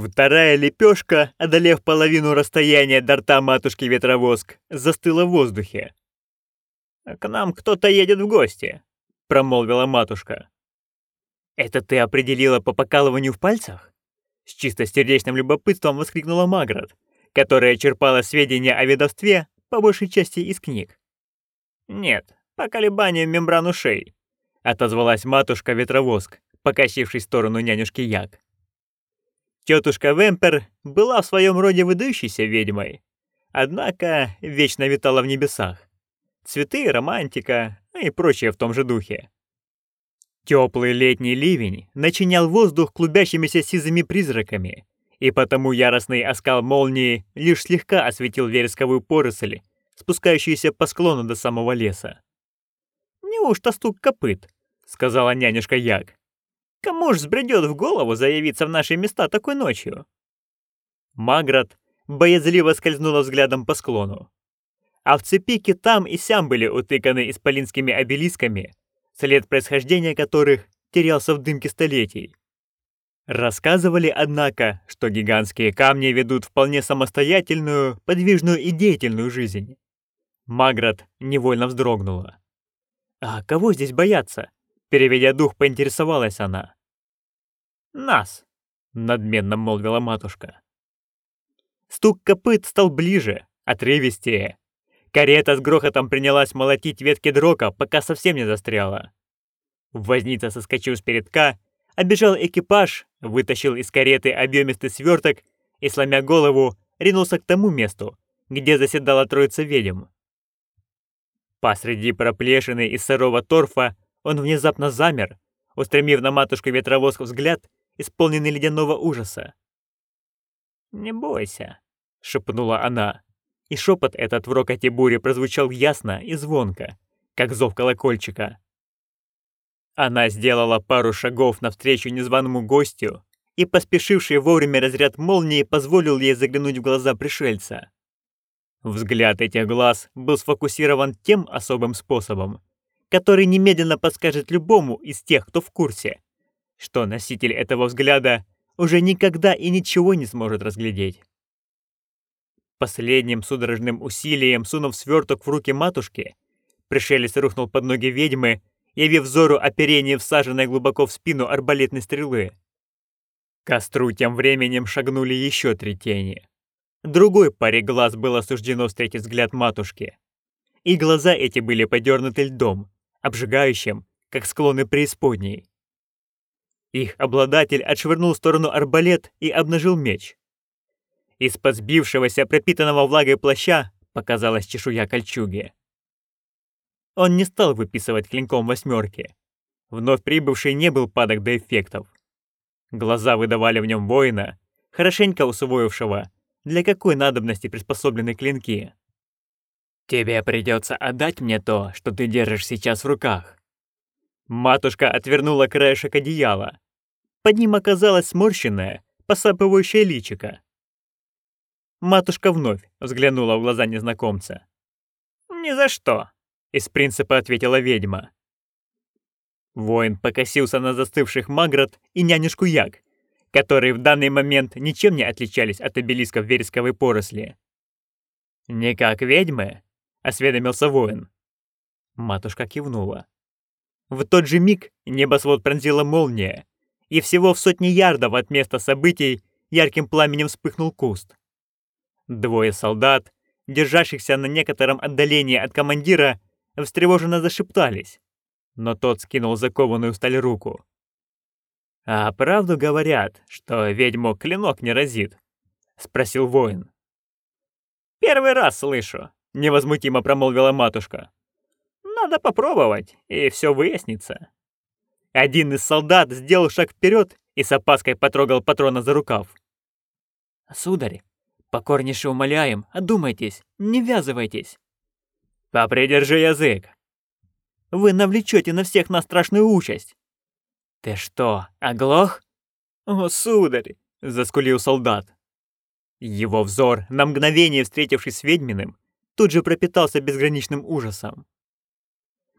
Вторая лепешка, одолев половину расстояния до рта матушки ветровоск, застыла в воздухе. «К нам кто-то едет в гости», — промолвила матушка. «Это ты определила по покалыванию в пальцах?» С чистосердечным любопытством воскликнула Маград, которая черпала сведения о ведовстве по большей части из книг. «Нет, по колебанию мембран ушей», — отозвалась матушка-ветровоск, покосившись в сторону нянюшки Як. Тетушка Вемпер была в своем роде выдающейся ведьмой, однако вечно витала в небесах. Цветы, романтика и прочее в том же духе. Теплый летний ливень начинял воздух клубящимися сизыми призраками, и потому яростный оскал молнии лишь слегка осветил вересковую поросль, спускающуюся по склону до самого леса. «Неужто стук копыт?» — сказала нянюшка Як. «Кому ж взбредет в голову заявиться в наши места такой ночью?» Маград боязливо скользнула взглядом по склону. А в цепике там и сям были утыканы исполинскими обелисками, след происхождения которых терялся в дымке столетий. Рассказывали, однако, что гигантские камни ведут вполне самостоятельную, подвижную и деятельную жизнь. Маград невольно вздрогнула. «А кого здесь бояться?» Переведя дух, поинтересовалась она. «Нас», — надменно молвила матушка. Стук копыт стал ближе, отрывистее. Карета с грохотом принялась молотить ветки дрока, пока совсем не застряла. Возница соскочил с передка, обежал экипаж, вытащил из кареты объемистый сверток и, сломя голову, ринулся к тому месту, где заседала троица ведьм. Посреди проплешины из сырого торфа он внезапно замер, устремив на матушку ветровоск взгляд, исполненный ледяного ужаса. «Не бойся», — шепнула она, и шепот этот в рокоте бури прозвучал ясно и звонко, как зов колокольчика. Она сделала пару шагов навстречу незваному гостю, и поспешивший вовремя разряд молнии позволил ей заглянуть в глаза пришельца. Взгляд этих глаз был сфокусирован тем особым способом, который немедленно подскажет любому из тех, кто в курсе, что носитель этого взгляда уже никогда и ничего не сможет разглядеть. Последним судорожным усилием, сунув сверток в руки матушки, пришелец рухнул под ноги ведьмы, явив взору оперение всаженной глубоко в спину арбалетной стрелы. К костру тем временем шагнули еще три тени. Другой паре глаз было суждено встретить взгляд матушки. И глаза эти были подернуты льдом, обжигающим, как склоны преисподней. Их обладатель отшвырнул в сторону арбалет и обнажил меч. Из-под сбившегося, пропитанного влагой плаща показалась чешуя кольчуги. Он не стал выписывать клинком восьмерки. Вновь прибывший не был падок до эффектов. Глаза выдавали в нем воина, хорошенько усвоившего, для какой надобности приспособлены клинки. Тебе придется отдать мне то, что ты держишь сейчас в руках. Матушка отвернула краешек одеяла. Под ним оказалось сморщенное, посапывающее личико. Матушка вновь взглянула в глаза незнакомца. «Ни за что», — из принципа ответила ведьма. Воин покосился на застывших Маград и нянюшку Як, которые в данный момент ничем не отличались от обелисков вересковой поросли. «Не как ведьмы?» — осведомился воин. Матушка кивнула. В тот же миг небосвод пронзила молния, и всего в сотни ярдов от места событий ярким пламенем вспыхнул куст. Двое солдат, держащихся на некотором отдалении от командира, встревоженно зашептались, но тот скинул закованную сталь руку. «А правду говорят, что ведьму клинок не разит?» — спросил воин. «Первый раз слышу», — невозмутимо промолвила матушка. «Надо попробовать, и все выяснится». Один из солдат сделал шаг вперед и с опаской потрогал патрона за рукав. «Сударь, покорнейше умоляем, одумайтесь, не ввязывайтесь». «Попридержи язык!» «Вы навлечете на всех нас страшную участь!» «Ты что, оглох?» «О, сударь!» — заскулил солдат. Его взор, на мгновение встретившись с ведьминым, тут же пропитался безграничным ужасом.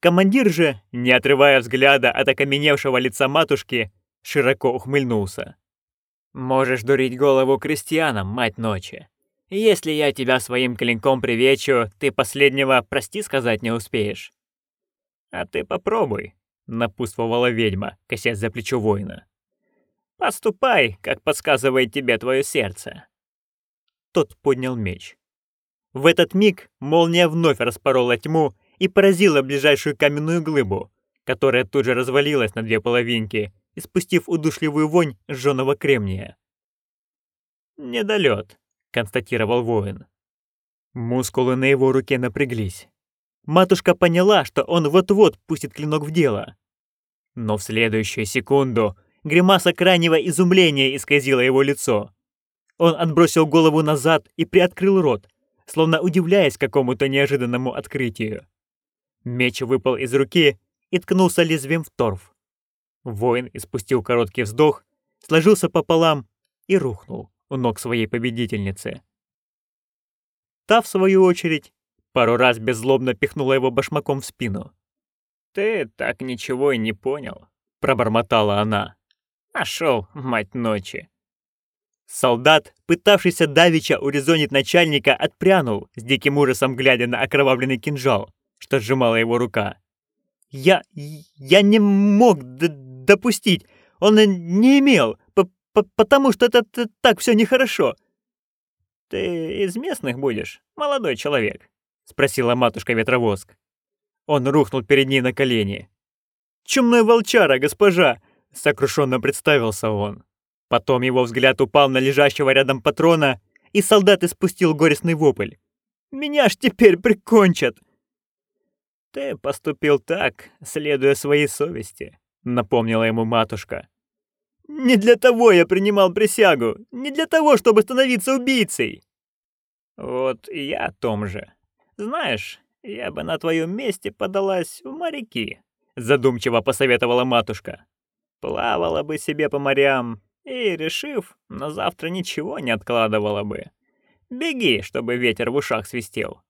Командир же, не отрывая взгляда от окаменевшего лица матушки, широко ухмыльнулся. Можешь дурить голову крестьянам, мать ночи. Если я тебя своим клинком привечу, ты последнего прости сказать не успеешь. А ты попробуй, напутствовала ведьма, косясь за плечо воина. Поступай, как подсказывает тебе твое сердце. Тот поднял меч. В этот миг молния вновь распорола тьму и поразила ближайшую каменную глыбу, которая тут же развалилась на две половинки, испустив удушливую вонь сжёного кремния. «Недолёт», — констатировал воин. Мускулы на его руке напряглись. Матушка поняла, что он вот-вот пустит клинок в дело. Но в следующую секунду гримаса крайнего изумления исказила его лицо. Он отбросил голову назад и приоткрыл рот, словно удивляясь какому-то неожиданному открытию. Меч выпал из руки и ткнулся лезвием в торф. Воин испустил короткий вздох, сложился пополам и рухнул у ног своей победительницы. Та, в свою очередь, пару раз беззлобно пихнула его башмаком в спину. «Ты так ничего и не понял», — пробормотала она. «Нашел, мать ночи». Солдат, пытавшийся давеча урезонить начальника, отпрянул, с диким ужасом глядя на окровавленный кинжал, что сжимала его рука. «Я... я не мог допустить! Он не имел, потому что это так все нехорошо!» «Ты из местных будешь, молодой человек?» — спросила матушка-ветровоск. Он рухнул перед ней на колени. «Чумной волчара, госпожа!» — сокрушенно представился он. Потом его взгляд упал на лежащего рядом патрона, и солдат испустил горестный вопль. «Меня ж теперь прикончат!» «Ты поступил так, следуя своей совести», — напомнила ему матушка. «Не для того я принимал присягу, не для того, чтобы становиться убийцей!» «Вот и я о том же. Знаешь, я бы на твоем месте подалась в моряки», — задумчиво посоветовала матушка. «Плавала бы себе по морям, и, решив, на завтра ничего не откладывала бы. Беги, чтобы ветер в ушах свистел.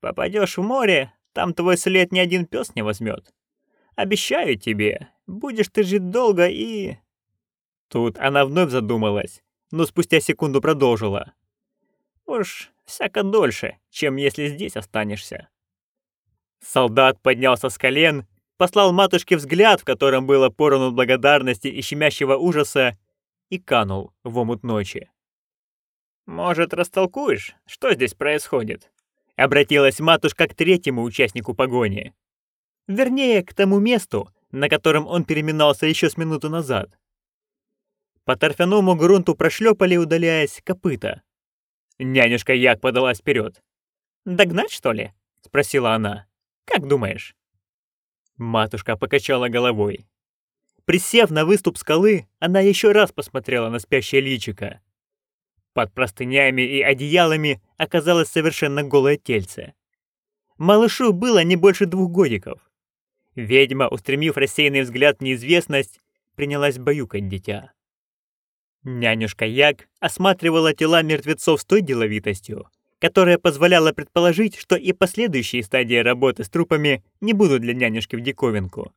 Попадешь в море, там твой след ни один пес не возьмет. Обещаю тебе, будешь ты жить долго и...» Тут она вновь задумалась, но спустя секунду продолжила. «Уж всяко дольше, чем если здесь останешься». Солдат поднялся с колен, послал матушке взгляд, в котором было поровну благодарности и щемящего ужаса, и канул в омут ночи. «Может, растолкуешь, что здесь происходит?» Обратилась матушка к третьему участнику погони. Вернее, к тому месту, на котором он переминался еще с минуту назад. По торфяному грунту прошлепали, удаляясь, копыта. Нянюшка Як подалась вперед. «Догнать, что ли?» — спросила она. «Как думаешь?» Матушка покачала головой. Присев на выступ скалы, она еще раз посмотрела на спящее личико. Под простынями и одеялами оказалось совершенно голое тельце. Малышу было не больше двух годиков. Ведьма, устремив рассеянный взгляд в неизвестность, принялась баюкать дитя. Нянюшка Як осматривала тела мертвецов с той деловитостью, которая позволяла предположить, что и последующие стадии работы с трупами не будут для нянюшки в диковинку.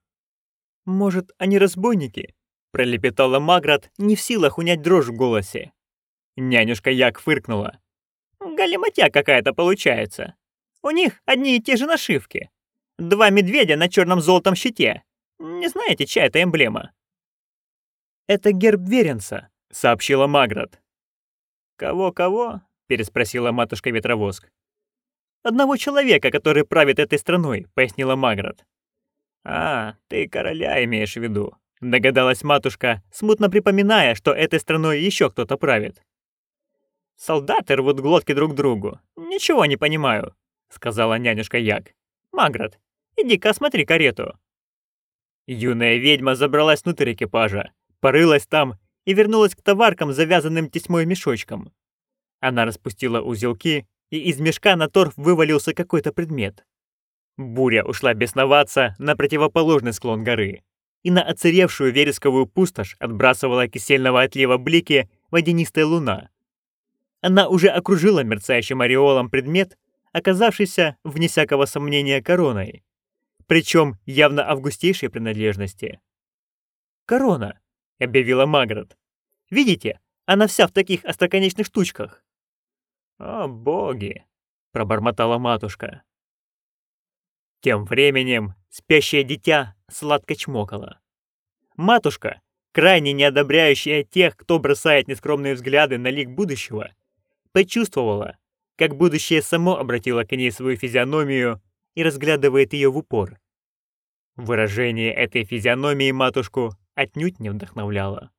«Может, они разбойники?» — пролепетала Маград, не в силах унять дрожь в голосе. Нянюшка Як фыркнула. «Галиматья какая-то получается. У них одни и те же нашивки. Два медведя на черном золотом щите. Не знаете, чья это эмблема?» «Это герб Веренца», — сообщила Маград. «Кого-кого?» — переспросила матушка-ветровоск. «Одного человека, который правит этой страной», — пояснила Маград. «А, ты короля имеешь в виду», — догадалась матушка, смутно припоминая, что этой страной еще кто-то правит. «Солдаты рвут глотки друг другу. Ничего не понимаю», — сказала нянюшка Як. «Маград, иди-ка осмотри карету». Юная ведьма забралась внутрь экипажа, порылась там и вернулась к товаркам, завязанным тесьмой мешочком. Она распустила узелки, и из мешка на торф вывалился какой-то предмет. Буря ушла бесноваться на противоположный склон горы, и на оцаревшую вересковую пустошь отбрасывала кисельного отлива блики водянистая луна. Она уже окружила мерцающим ореолом предмет, оказавшийся, вне всякого сомнения, короной, причем явно августейшей принадлежности. «Корона», — объявила Маград. «Видите, Она вся в таких остроконечных штучках». «О, боги!» — пробормотала матушка. Тем временем спящее дитя сладко чмокало. Матушка, крайне не одобряющая тех, кто бросает нескромные взгляды на лик будущего, почувствовала, как будущее само обратило к ней свою физиономию и разглядывает ее в упор. Выражение этой физиономии матушку отнюдь не вдохновляло.